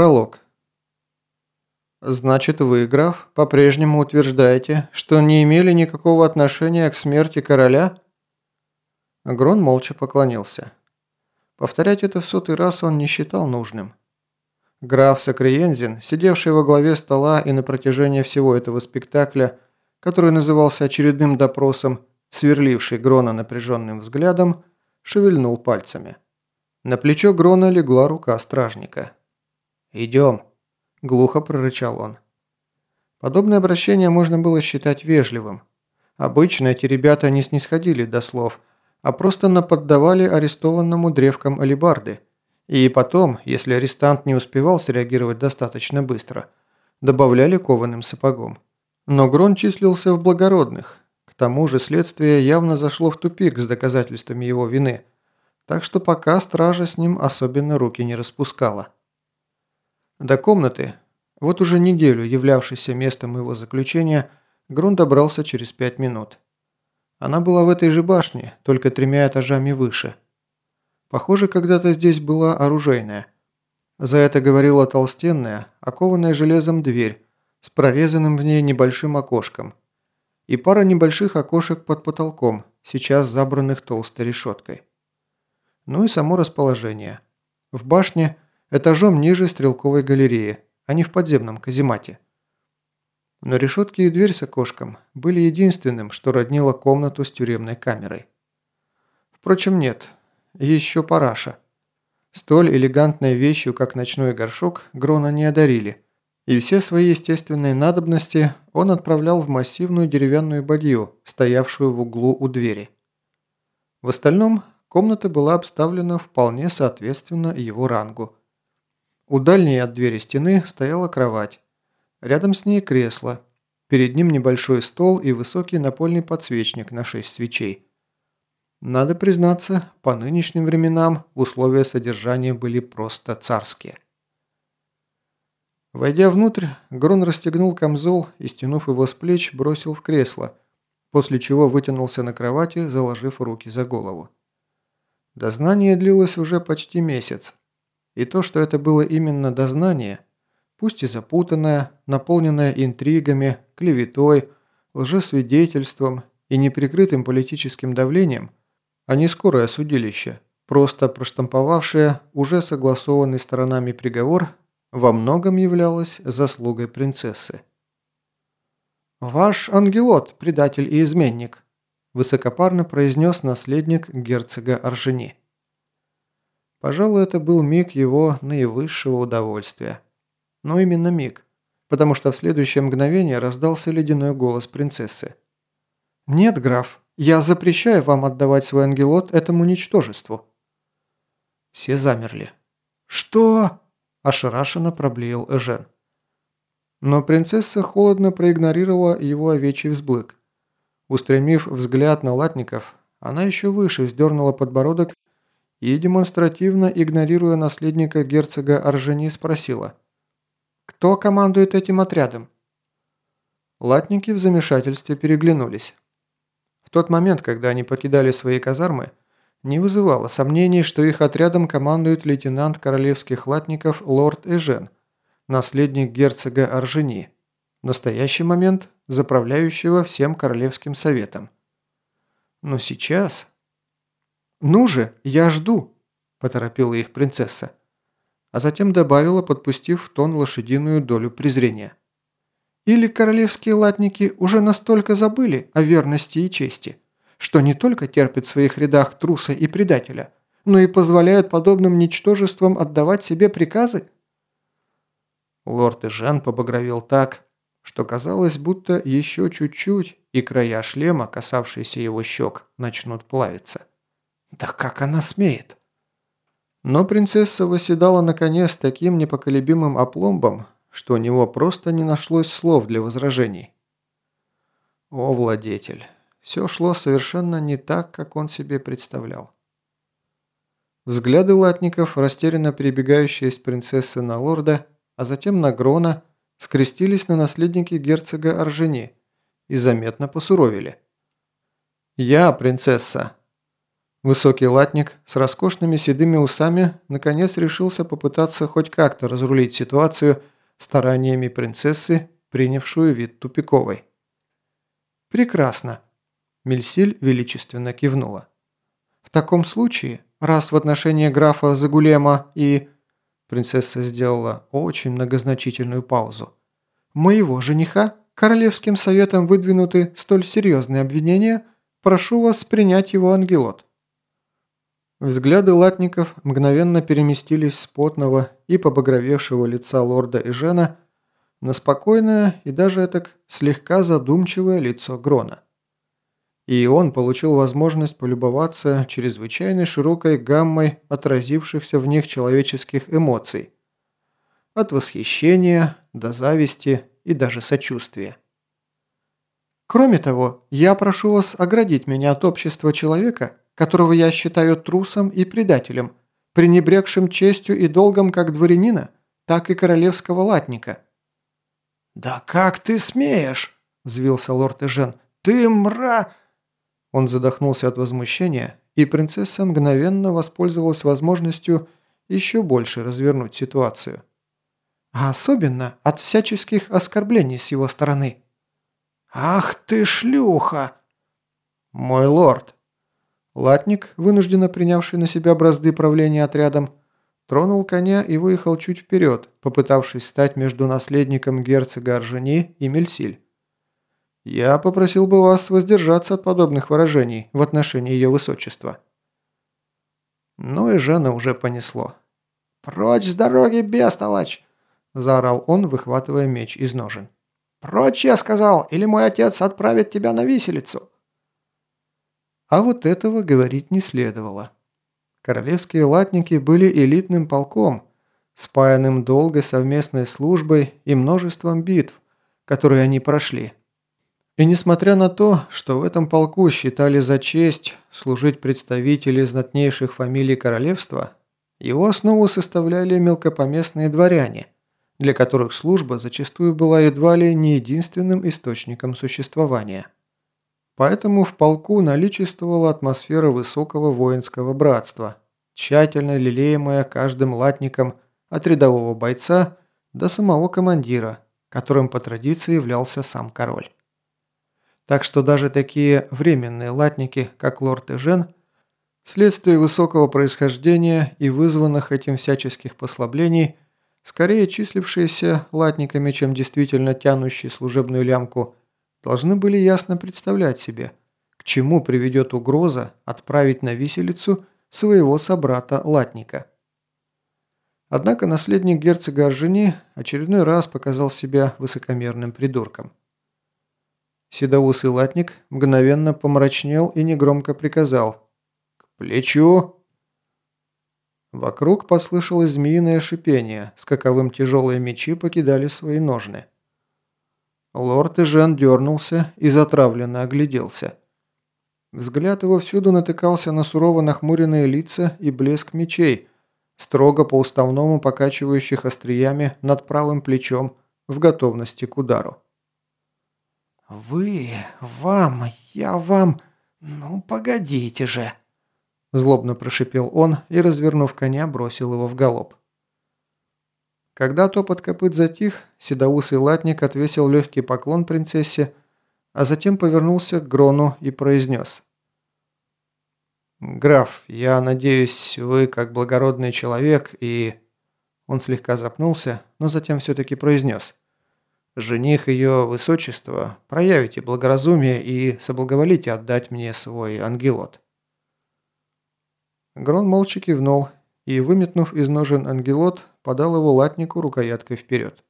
Пролог. Значит, вы, граф, по-прежнему утверждаете, что не имели никакого отношения к смерти короля? Грон молча поклонился. Повторять это в сотый раз он не считал нужным. Граф Сакриензин, сидевший во главе стола и на протяжении всего этого спектакля, который назывался очередным допросом, сверливший Грона напряженным взглядом, шевельнул пальцами. На плечо Грона легла рука стражника. «Идем», – глухо прорычал он. Подобное обращение можно было считать вежливым. Обычно эти ребята не снисходили до слов, а просто наподдавали арестованному древком алибарды. И потом, если арестант не успевал среагировать достаточно быстро, добавляли кованым сапогом. Но Грон числился в благородных. К тому же следствие явно зашло в тупик с доказательствами его вины, так что пока стража с ним особенно руки не распускала. До комнаты, вот уже неделю являвшейся местом его заключения, Грун добрался через пять минут. Она была в этой же башне, только тремя этажами выше. Похоже, когда-то здесь была оружейная. За это говорила толстенная, окованная железом дверь с прорезанным в ней небольшим окошком и пара небольших окошек под потолком, сейчас забранных толстой решеткой. Ну и само расположение. В башне – этажом ниже стрелковой галереи, а не в подземном каземате. Но решетки и дверь с окошком были единственным, что роднило комнату с тюремной камерой. Впрочем, нет, еще параша. Столь элегантной вещью, как ночной горшок, Грона не одарили, и все свои естественные надобности он отправлял в массивную деревянную бадью, стоявшую в углу у двери. В остальном комната была обставлена вполне соответственно его рангу – у дальней от двери стены стояла кровать. Рядом с ней кресло. Перед ним небольшой стол и высокий напольный подсвечник на шесть свечей. Надо признаться, по нынешним временам условия содержания были просто царские. Войдя внутрь, Грон расстегнул камзол и, стянув его с плеч, бросил в кресло, после чего вытянулся на кровати, заложив руки за голову. Дознание длилось уже почти месяц, и то, что это было именно дознание, пусть и запутанное, наполненное интригами, клеветой, лжесвидетельством и неприкрытым политическим давлением, а не скорое судилище, просто проштамповавшее уже согласованный сторонами приговор, во многом являлось заслугой принцессы. «Ваш ангелот, предатель и изменник», высокопарно произнес наследник герцога Аржени. Пожалуй, это был миг его наивысшего удовольствия. Но именно миг, потому что в следующее мгновение раздался ледяной голос принцессы. «Нет, граф, я запрещаю вам отдавать свой ангелот этому ничтожеству». Все замерли. «Что?» – ошарашенно проблеял Эжен. Но принцесса холодно проигнорировала его овечий взблык. Устремив взгляд на латников, она еще выше вздернула подбородок и, демонстративно игнорируя наследника герцога Аржени, спросила. «Кто командует этим отрядом?» Латники в замешательстве переглянулись. В тот момент, когда они покидали свои казармы, не вызывало сомнений, что их отрядом командует лейтенант королевских латников лорд Эжен, наследник герцога Аржени, в настоящий момент заправляющего всем королевским советом. Но сейчас... «Ну же, я жду!» – поторопила их принцесса. А затем добавила, подпустив в тон лошадиную долю презрения. «Или королевские латники уже настолько забыли о верности и чести, что не только терпят в своих рядах труса и предателя, но и позволяют подобным ничтожествам отдавать себе приказы?» Лорд Эжен побагровел так, что казалось, будто еще чуть-чуть, и края шлема, касавшиеся его щек, начнут плавиться. Да как она смеет? Но принцесса восседала на коне с таким непоколебимым опломбом, что у него просто не нашлось слов для возражений. О, владетель, все шло совершенно не так, как он себе представлял. Взгляды латников, растерянно перебегающие с принцессы на лорда, а затем на Грона, скрестились на наследнике герцога Оржени и заметно посуровили. «Я, принцесса», Высокий латник с роскошными седыми усами наконец решился попытаться хоть как-то разрулить ситуацию стараниями принцессы, принявшую вид тупиковой. «Прекрасно», – Мельсиль величественно кивнула. «В таком случае, раз в отношении графа Загулема и...» Принцесса сделала очень многозначительную паузу. «Моего жениха королевским советом выдвинуты столь серьезные обвинения, прошу вас принять его ангелот». Взгляды латников мгновенно переместились с потного и побагровевшего лица лорда Эжена на спокойное и даже так слегка задумчивое лицо Грона. И он получил возможность полюбоваться чрезвычайно широкой гаммой отразившихся в них человеческих эмоций. От восхищения до зависти и даже сочувствия. Кроме того, я прошу вас оградить меня от общества человека, которого я считаю трусом и предателем, пренебрегшим честью и долгом как дворянина, так и королевского латника». «Да как ты смеешь?» – взвился лорд Эжен. «Ты мра...» Он задохнулся от возмущения, и принцесса мгновенно воспользовалась возможностью еще больше развернуть ситуацию. А особенно от всяческих оскорблений с его стороны. «Ах ты шлюха!» «Мой лорд!» Латник, вынужденно принявший на себя бразды правления отрядом, тронул коня и выехал чуть вперед, попытавшись стать между наследником герцога Аржени и Мельсиль. «Я попросил бы вас воздержаться от подобных выражений в отношении ее высочества». Но и Жена уже понесло. «Прочь с дороги, бестолочь!» – заорал он, выхватывая меч из ножен. «Прочь, я сказал, или мой отец отправит тебя на виселицу!» А вот этого говорить не следовало. Королевские латники были элитным полком, спаянным долгой совместной службой и множеством битв, которые они прошли. И несмотря на то, что в этом полку считали за честь служить представители знатнейших фамилий королевства, его основу составляли мелкопоместные дворяне, для которых служба зачастую была едва ли не единственным источником существования. Поэтому в полку наличествовала атмосфера высокого воинского братства, тщательно лелеемая каждым латником от рядового бойца до самого командира, которым по традиции являлся сам король. Так что даже такие временные латники, как лорд Эжен, вследствие высокого происхождения и вызванных этим всяческих послаблений, скорее числившиеся латниками, чем действительно тянущие служебную лямку – должны были ясно представлять себе, к чему приведет угроза отправить на виселицу своего собрата-латника. Однако наследник герцога Оржени очередной раз показал себя высокомерным придурком. Седоусый латник мгновенно помрачнел и негромко приказал «К плечу!». Вокруг послышалось змеиное шипение, с каковым тяжелые мечи покидали свои ножны. Лорд Эжен дернулся и затравленно огляделся. Взгляд его всюду натыкался на сурово нахмуренные лица и блеск мечей, строго по уставному покачивающих остриями над правым плечом в готовности к удару. «Вы, вам, я вам, ну погодите же!» Злобно прошипел он и, развернув коня, бросил его в галоп. Когда топот копыт затих, седоусый латник отвесил легкий поклон принцессе, а затем повернулся к Грону и произнес. «Граф, я надеюсь, вы как благородный человек и...» Он слегка запнулся, но затем все-таки произнес. «Жених ее высочества, проявите благоразумие и соблаговолите отдать мне свой ангелот». Грон молча кивнул и, выметнув из ножен ангелот, подал его латнику рукояткой вперед.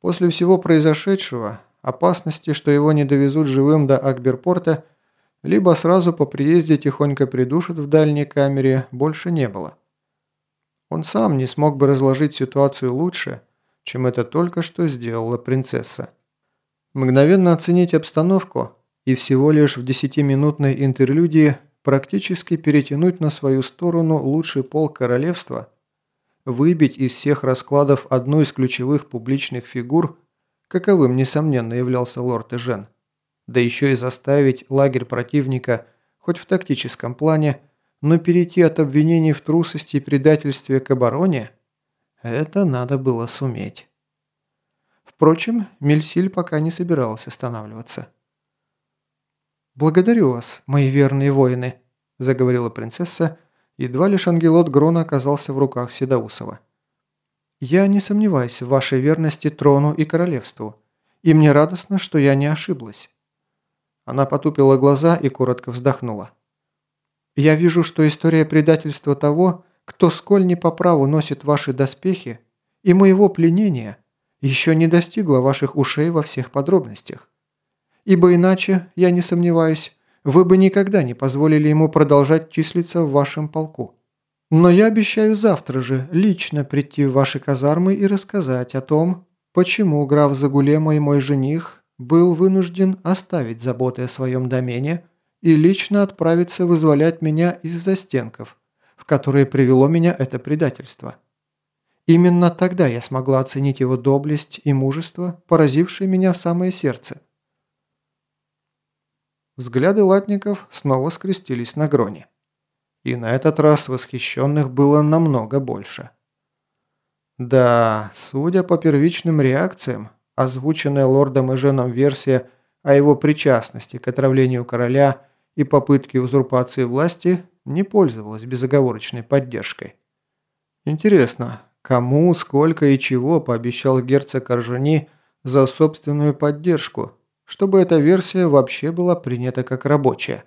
После всего произошедшего, опасности, что его не довезут живым до Акберпорта, либо сразу по приезде тихонько придушат в дальней камере, больше не было. Он сам не смог бы разложить ситуацию лучше, чем это только что сделала принцесса. Мгновенно оценить обстановку и всего лишь в десятиминутной интерлюдии практически перетянуть на свою сторону лучший пол королевства – выбить из всех раскладов одну из ключевых публичных фигур, каковым, несомненно, являлся лорд Эжен, да еще и заставить лагерь противника хоть в тактическом плане, но перейти от обвинений в трусости и предательстве к обороне – это надо было суметь. Впрочем, Мельсиль пока не собиралась останавливаться. «Благодарю вас, мои верные воины», – заговорила принцесса, едва лишь ангелот Грона оказался в руках Седоусова. «Я не сомневаюсь в вашей верности трону и королевству, и мне радостно, что я не ошиблась». Она потупила глаза и коротко вздохнула. «Я вижу, что история предательства того, кто сколь не по праву носит ваши доспехи, и моего пленения, еще не достигла ваших ушей во всех подробностях. Ибо иначе, я не сомневаюсь, вы бы никогда не позволили ему продолжать числиться в вашем полку. Но я обещаю завтра же лично прийти в ваши казармы и рассказать о том, почему граф Загулема и мой жених был вынужден оставить заботы о своем домене и лично отправиться вызволять меня из застенков, в которые привело меня это предательство. Именно тогда я смогла оценить его доблесть и мужество, поразившие меня в самое сердце. Взгляды латников снова скрестились на гроне. И на этот раз восхищенных было намного больше. Да, судя по первичным реакциям, озвученная лордом и женом версия о его причастности к отравлению короля и попытке узурпации власти не пользовалась безоговорочной поддержкой. Интересно, кому, сколько и чего пообещал герцог Оржени за собственную поддержку, чтобы эта версия вообще была принята как рабочая.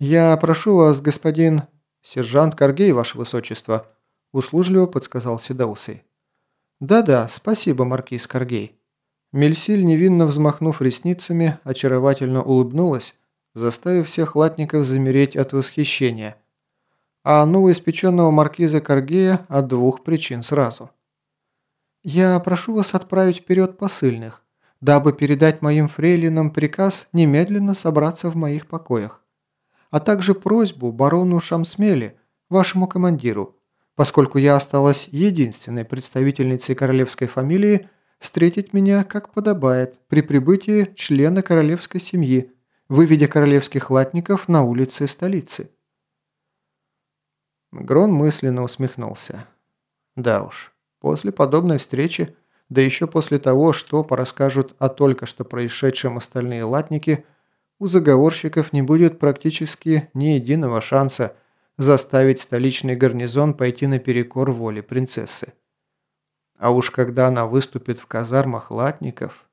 «Я прошу вас, господин...» «Сержант Каргей, ваше высочество», – услужливо подсказал Седаусый. «Да-да, спасибо, маркиз Каргей». Мельсиль, невинно взмахнув ресницами, очаровательно улыбнулась, заставив всех латников замереть от восхищения. А новоиспеченного маркиза Каргея от двух причин сразу. «Я прошу вас отправить вперед посыльных дабы передать моим фрейлинам приказ немедленно собраться в моих покоях, а также просьбу барону Шамсмели, вашему командиру, поскольку я осталась единственной представительницей королевской фамилии, встретить меня, как подобает, при прибытии члена королевской семьи, выведя королевских латников на улицы столицы. Грон мысленно усмехнулся. Да уж, после подобной встречи да еще после того, что порасскажут о только что происшедшем остальные латники, у заговорщиков не будет практически ни единого шанса заставить столичный гарнизон пойти наперекор воле принцессы. А уж когда она выступит в казармах латников...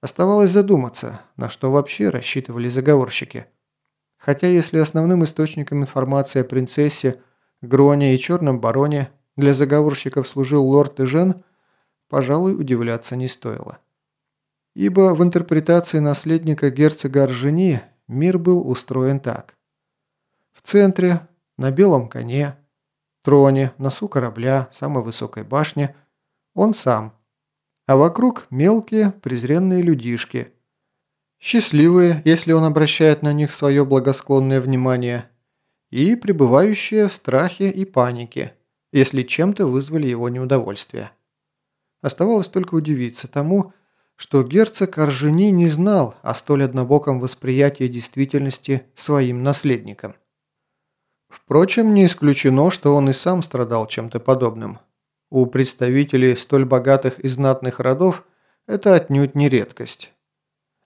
Оставалось задуматься, на что вообще рассчитывали заговорщики. Хотя если основным источником информации о принцессе, Гроне и Черном Бароне для заговорщиков служил лорд Эжен, пожалуй, удивляться не стоило. Ибо в интерпретации наследника герцога Оржени мир был устроен так. В центре, на белом коне, троне, носу корабля, самой высокой башне, он сам, а вокруг мелкие презренные людишки, счастливые, если он обращает на них свое благосклонное внимание, и пребывающие в страхе и панике, если чем-то вызвали его неудовольствие. Оставалось только удивиться тому, что герцог Оржени не знал о столь однобоком восприятии действительности своим наследникам. Впрочем, не исключено, что он и сам страдал чем-то подобным. У представителей столь богатых и знатных родов это отнюдь не редкость.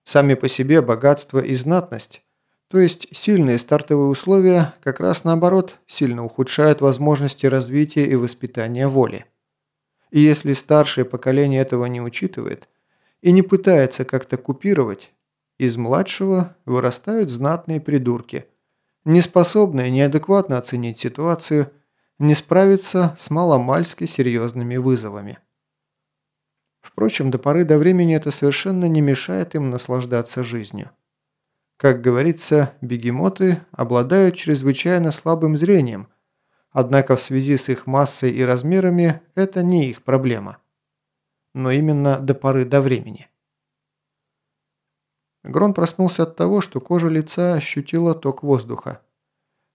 Сами по себе богатство и знатность, то есть сильные стартовые условия, как раз наоборот, сильно ухудшают возможности развития и воспитания воли. И если старшее поколение этого не учитывает и не пытается как-то купировать, из младшего вырастают знатные придурки, неспособные неадекватно оценить ситуацию, не справиться с маломальски серьезными вызовами. Впрочем, до поры до времени это совершенно не мешает им наслаждаться жизнью. Как говорится, бегемоты обладают чрезвычайно слабым зрением, Однако в связи с их массой и размерами это не их проблема. Но именно до поры до времени. Грон проснулся от того, что кожа лица ощутила ток воздуха.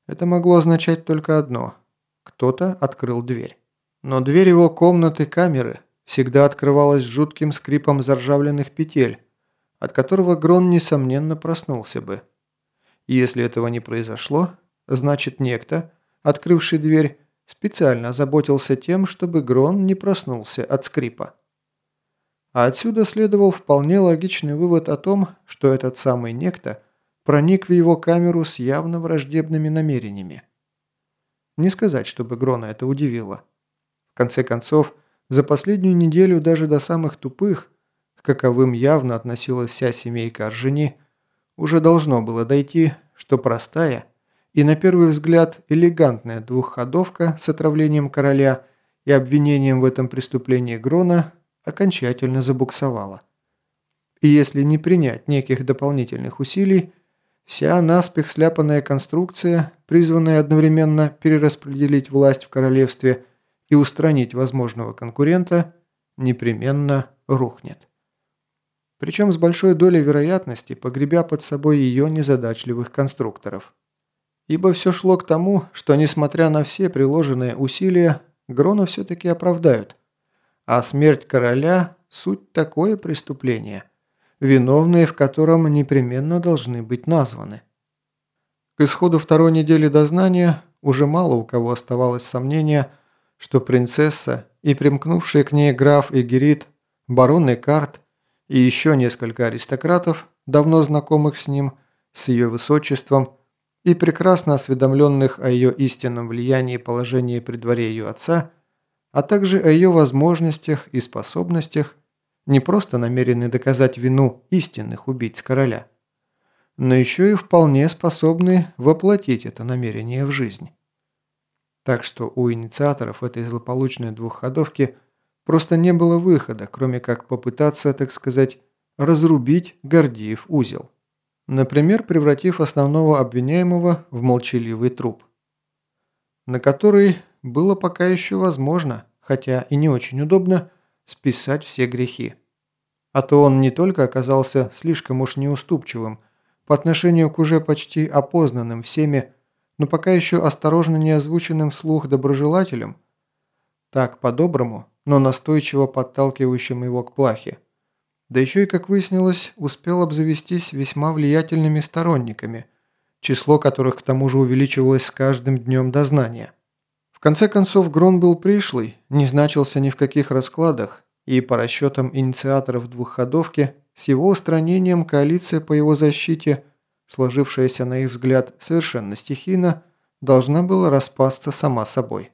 Это могло означать только одно – кто-то открыл дверь. Но дверь его комнаты камеры всегда открывалась жутким скрипом заржавленных петель, от которого Грон, несомненно, проснулся бы. И если этого не произошло, значит некто, открывший дверь, специально озаботился тем, чтобы Грон не проснулся от скрипа. А отсюда следовал вполне логичный вывод о том, что этот самый некто проник в его камеру с явно враждебными намерениями. Не сказать, чтобы Грона это удивило. В конце концов, за последнюю неделю даже до самых тупых, к каковым явно относилась вся семейка Аржени, уже должно было дойти, что простая и, на первый взгляд, элегантная двухходовка с отравлением короля и обвинением в этом преступлении Грона окончательно забуксовала. И если не принять неких дополнительных усилий, вся наспех сляпанная конструкция, призванная одновременно перераспределить власть в королевстве и устранить возможного конкурента, непременно рухнет. Причем с большой долей вероятности погребя под собой ее незадачливых конструкторов. Ибо все шло к тому, что несмотря на все приложенные усилия, Грона все-таки оправдают – а смерть короля – суть такое преступление, виновные в котором непременно должны быть названы. К исходу второй недели дознания уже мало у кого оставалось сомнения, что принцесса и примкнувшие к ней граф Игерит, барон Экарт и еще несколько аристократов, давно знакомых с ним, с ее высочеством и прекрасно осведомленных о ее истинном влиянии и положении при дворе ее отца – а также о ее возможностях и способностях, не просто намерены доказать вину истинных убийц короля, но еще и вполне способны воплотить это намерение в жизнь. Так что у инициаторов этой злополучной двухходовки просто не было выхода, кроме как попытаться, так сказать, разрубить Гордиев узел. Например, превратив основного обвиняемого в молчаливый труп, на который было пока еще возможно, хотя и не очень удобно, списать все грехи. А то он не только оказался слишком уж неуступчивым по отношению к уже почти опознанным всеми, но пока еще осторожно не озвученным вслух доброжелателям, так по-доброму, но настойчиво подталкивающим его к плахе. Да еще и, как выяснилось, успел обзавестись весьма влиятельными сторонниками, число которых к тому же увеличивалось с каждым днем дознания. В конце концов, Грон был пришлый, не значился ни в каких раскладах, и по расчетам инициаторов двухходовки, с его устранением коалиция по его защите, сложившаяся на их взгляд совершенно стихийно, должна была распасться сама собой.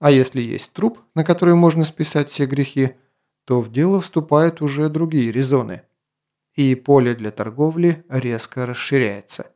А если есть труп, на который можно списать все грехи, то в дело вступают уже другие резоны, и поле для торговли резко расширяется.